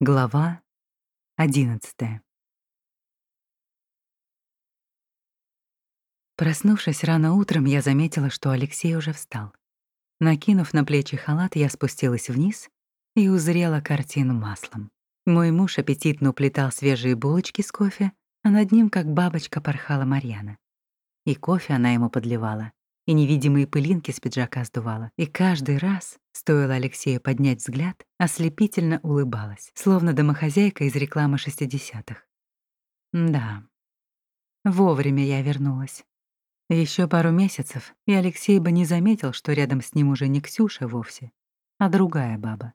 Глава одиннадцатая. Проснувшись рано утром, я заметила, что Алексей уже встал. Накинув на плечи халат, я спустилась вниз и узрела картину маслом. Мой муж аппетитно уплетал свежие булочки с кофе, а над ним, как бабочка, порхала Марьяна. И кофе она ему подливала, и невидимые пылинки с пиджака сдувала. И каждый раз, стоило Алексею поднять взгляд, ослепительно улыбалась, словно домохозяйка из рекламы 60-х. Да, вовремя я вернулась. Еще пару месяцев, и Алексей бы не заметил, что рядом с ним уже не Ксюша вовсе, а другая баба.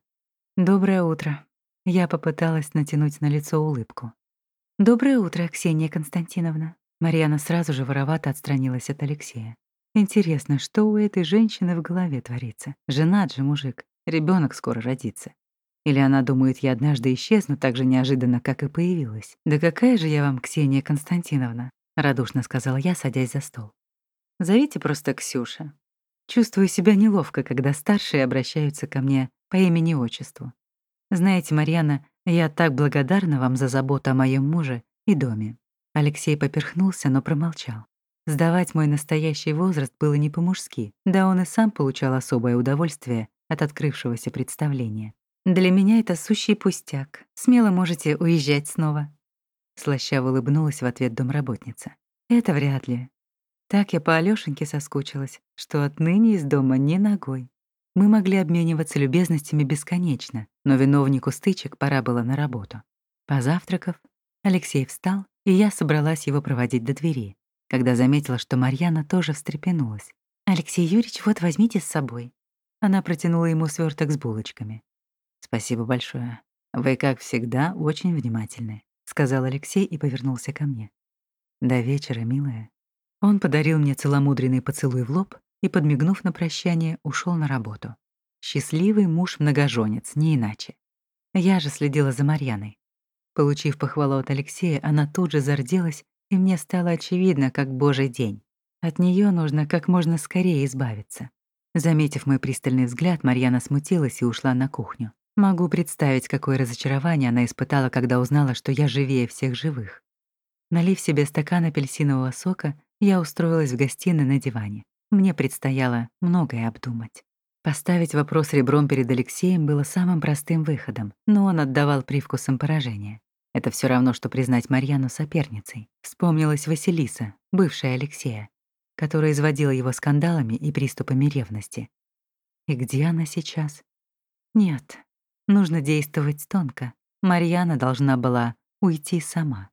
«Доброе утро». Я попыталась натянуть на лицо улыбку. «Доброе утро, Ксения Константиновна». Марьяна сразу же воровато отстранилась от Алексея. Интересно, что у этой женщины в голове творится? Женат же мужик, ребенок скоро родится. Или она думает, я однажды исчезну так же неожиданно, как и появилась? «Да какая же я вам, Ксения Константиновна?» — радушно сказала я, садясь за стол. «Зовите просто Ксюша. Чувствую себя неловко, когда старшие обращаются ко мне по имени-отчеству. Знаете, Марьяна, я так благодарна вам за заботу о моем муже и доме». Алексей поперхнулся, но промолчал. Сдавать мой настоящий возраст было не по-мужски, да он и сам получал особое удовольствие от открывшегося представления. «Для меня это сущий пустяк. Смело можете уезжать снова». Слащаво улыбнулась в ответ домработница. «Это вряд ли. Так я по Алёшеньке соскучилась, что отныне из дома ни ногой. Мы могли обмениваться любезностями бесконечно, но виновнику стычек пора было на работу. Позавтракав, Алексей встал, и я собралась его проводить до двери когда заметила, что Марьяна тоже встрепенулась. «Алексей Юрьевич, вот возьмите с собой». Она протянула ему сверток с булочками. «Спасибо большое. Вы, как всегда, очень внимательны», — сказал Алексей и повернулся ко мне. «До вечера, милая». Он подарил мне целомудренный поцелуй в лоб и, подмигнув на прощание, ушел на работу. Счастливый муж-многоженец, не иначе. Я же следила за Марьяной. Получив похвалу от Алексея, она тут же зарделась и мне стало очевидно, как божий день. От нее нужно как можно скорее избавиться. Заметив мой пристальный взгляд, Марьяна смутилась и ушла на кухню. Могу представить, какое разочарование она испытала, когда узнала, что я живее всех живых. Налив себе стакан апельсинового сока, я устроилась в гостиной на диване. Мне предстояло многое обдумать. Поставить вопрос ребром перед Алексеем было самым простым выходом, но он отдавал привкусом поражения. Это все равно, что признать Марьяну соперницей. Вспомнилась Василиса, бывшая Алексея, которая изводила его скандалами и приступами ревности. И где она сейчас? Нет, нужно действовать тонко. Марьяна должна была уйти сама.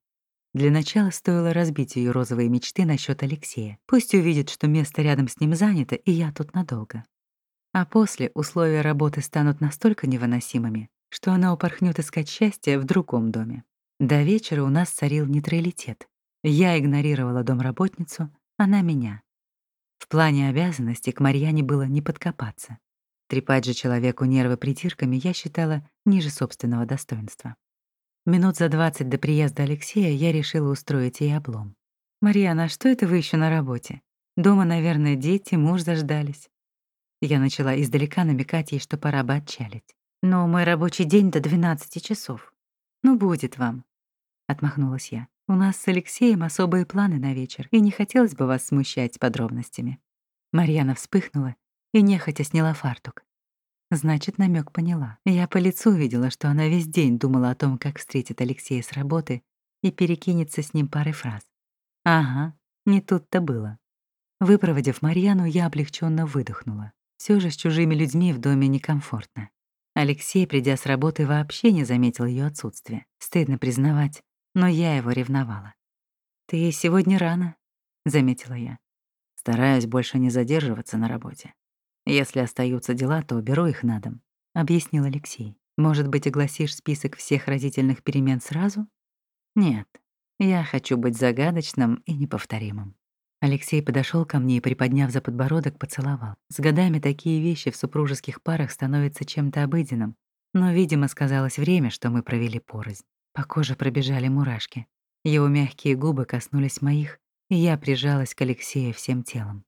Для начала стоило разбить ее розовые мечты насчет Алексея. Пусть увидит, что место рядом с ним занято, и я тут надолго. А после условия работы станут настолько невыносимыми, что она упорхнет искать счастье в другом доме. До вечера у нас царил нейтралитет. Я игнорировала домработницу, она меня. В плане обязанностей к Марьяне было не подкопаться. Трепать же человеку нервы притирками я считала ниже собственного достоинства. Минут за двадцать до приезда Алексея я решила устроить ей облом. «Марьяна, а что это вы еще на работе? Дома, наверное, дети, муж заждались». Я начала издалека намекать ей, что пора бы отчалить. Но мой рабочий день до 12 часов. Ну, будет вам. Отмахнулась я. У нас с Алексеем особые планы на вечер, и не хотелось бы вас смущать подробностями. Марьяна вспыхнула и нехотя сняла фартук. Значит, намек поняла. Я по лицу видела, что она весь день думала о том, как встретит Алексея с работы и перекинется с ним парой фраз. Ага, не тут-то было. Выпроводив Марьяну, я облегченно выдохнула. Все же с чужими людьми в доме некомфортно. Алексей, придя с работы, вообще не заметил ее отсутствия. Стыдно признавать, но я его ревновала. «Ты сегодня рано», — заметила я. «Стараюсь больше не задерживаться на работе. Если остаются дела, то беру их на дом», — объяснил Алексей. «Может быть, огласишь список всех разительных перемен сразу?» «Нет, я хочу быть загадочным и неповторимым». Алексей подошел ко мне и, приподняв за подбородок, поцеловал. С годами такие вещи в супружеских парах становятся чем-то обыденным, но, видимо, сказалось время, что мы провели порознь. По коже пробежали мурашки. Его мягкие губы коснулись моих, и я прижалась к Алексею всем телом.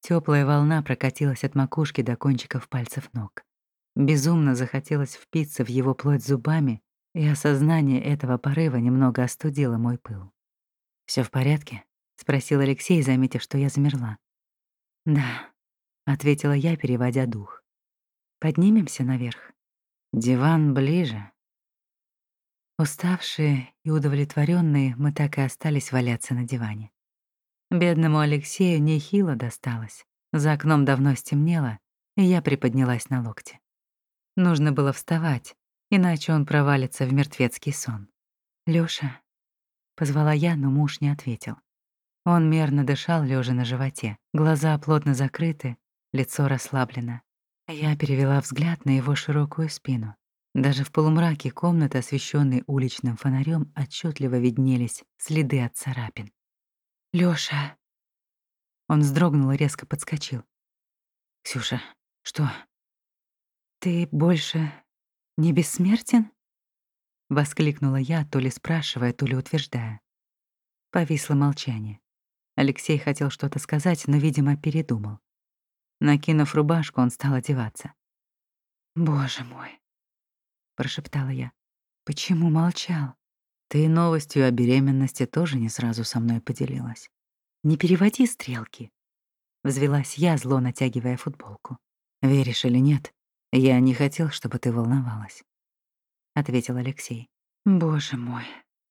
Теплая волна прокатилась от макушки до кончиков пальцев ног. Безумно захотелось впиться в его плоть зубами и осознание этого порыва немного остудило мой пыл. Все в порядке?» — спросил Алексей, заметив, что я замерла. «Да», — ответила я, переводя дух. «Поднимемся наверх. Диван ближе». Уставшие и удовлетворенные, мы так и остались валяться на диване. Бедному Алексею нехило досталось. За окном давно стемнело, и я приподнялась на локте. Нужно было вставать, иначе он провалится в мертвецкий сон. «Лёша», — позвала я, но муж не ответил. Он мерно дышал, лежа на животе, глаза плотно закрыты, лицо расслаблено. Я перевела взгляд на его широкую спину. Даже в полумраке комнаты, освещенной уличным фонарем, отчетливо виднелись следы от царапин. Лёша. Он вздрогнул и резко подскочил. Ксюша, что? Ты больше не бессмертен? воскликнула я, то ли спрашивая, то ли утверждая. Повисло молчание. Алексей хотел что-то сказать, но, видимо, передумал. Накинув рубашку, он стал одеваться. «Боже мой!» — прошептала я. «Почему молчал?» «Ты новостью о беременности тоже не сразу со мной поделилась. Не переводи стрелки!» Взвелась я, зло натягивая футболку. «Веришь или нет, я не хотел, чтобы ты волновалась», — ответил Алексей. «Боже мой!»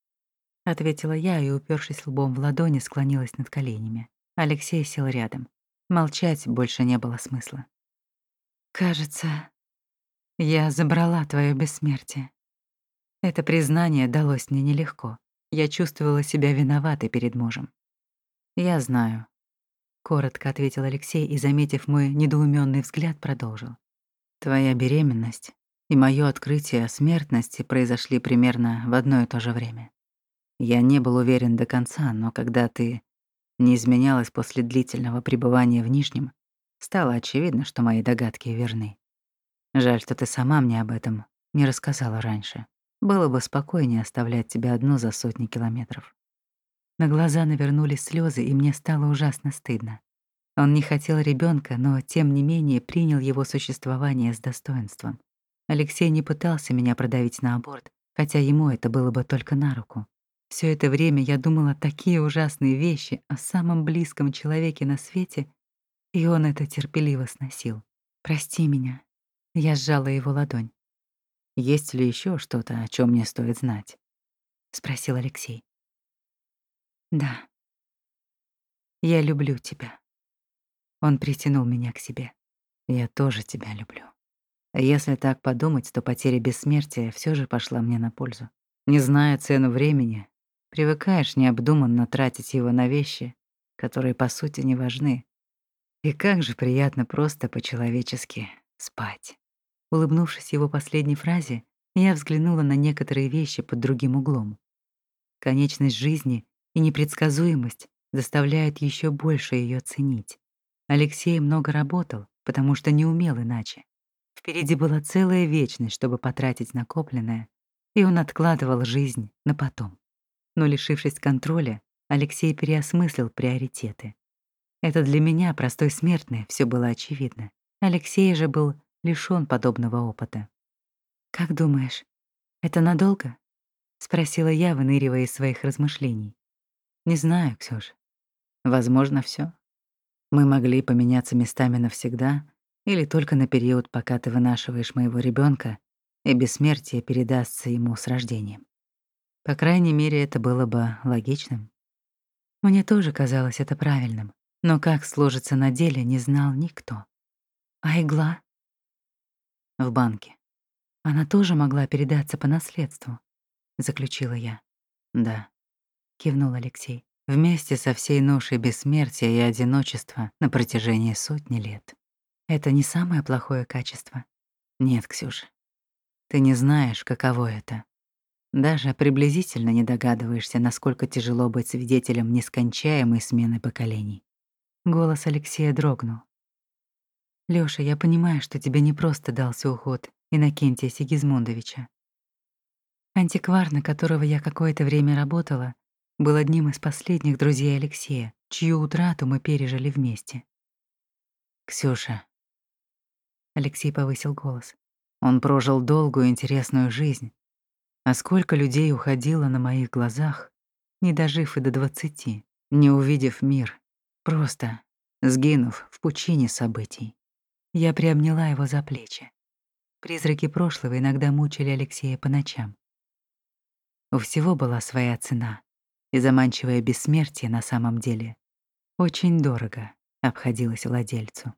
— ответила я и, упершись лбом в ладони, склонилась над коленями. Алексей сел рядом. Молчать больше не было смысла. «Кажется, я забрала твое бессмертие». Это признание далось мне нелегко. Я чувствовала себя виноватой перед мужем. «Я знаю», — коротко ответил Алексей и, заметив мой недоуменный взгляд, продолжил. «Твоя беременность и мое открытие о смертности произошли примерно в одно и то же время. Я не был уверен до конца, но когда ты не изменялась после длительного пребывания в Нижнем, стало очевидно, что мои догадки верны. Жаль, что ты сама мне об этом не рассказала раньше. Было бы спокойнее оставлять тебя одну за сотни километров. На глаза навернулись слезы, и мне стало ужасно стыдно. Он не хотел ребенка, но тем не менее принял его существование с достоинством. Алексей не пытался меня продавить на аборт, хотя ему это было бы только на руку. Все это время я думала такие ужасные вещи о самом близком человеке на свете, и он это терпеливо сносил. «Прости меня». Я сжала его ладонь. «Есть ли еще что-то, о чем мне стоит знать?» — спросил Алексей. «Да. Я люблю тебя». Он притянул меня к себе. «Я тоже тебя люблю». Если так подумать, то потеря бессмертия все же пошла мне на пользу. Не зная цену времени, Привыкаешь необдуманно тратить его на вещи, которые по сути не важны. И как же приятно просто по-человечески спать. Улыбнувшись его последней фразе, я взглянула на некоторые вещи под другим углом. Конечность жизни и непредсказуемость заставляют еще больше ее ценить. Алексей много работал, потому что не умел иначе. Впереди была целая вечность, чтобы потратить накопленное, и он откладывал жизнь на потом. Но, лишившись контроля, Алексей переосмыслил приоритеты. Это для меня, простой смертный, все было очевидно. Алексей же был лишён подобного опыта. «Как думаешь, это надолго?» — спросила я, выныривая из своих размышлений. «Не знаю, Ксюш. Возможно, все. Мы могли поменяться местами навсегда или только на период, пока ты вынашиваешь моего ребенка, и бессмертие передастся ему с рождением. По крайней мере, это было бы логичным. Мне тоже казалось это правильным, но как сложится на деле, не знал никто. А игла? В банке. Она тоже могла передаться по наследству, заключила я. Да, кивнул Алексей. Вместе со всей ношей бессмертия и одиночества на протяжении сотни лет. Это не самое плохое качество. Нет, Ксюша. Ты не знаешь, каково это даже приблизительно не догадываешься, насколько тяжело быть свидетелем нескончаемой смены поколений. Голос Алексея дрогнул. «Лёша, я понимаю, что тебе не просто дался уход Иннокентия Сигизмундовича. Антиквар, на которого я какое-то время работала, был одним из последних друзей Алексея, чью утрату мы пережили вместе. «Ксюша», — Алексей повысил голос, — «он прожил долгую интересную жизнь, А сколько людей уходило на моих глазах, не дожив и до двадцати, не увидев мир, просто сгинув в пучине событий. Я приобняла его за плечи. Призраки прошлого иногда мучили Алексея по ночам. У всего была своя цена, и заманчивое бессмертие на самом деле очень дорого обходилось владельцу.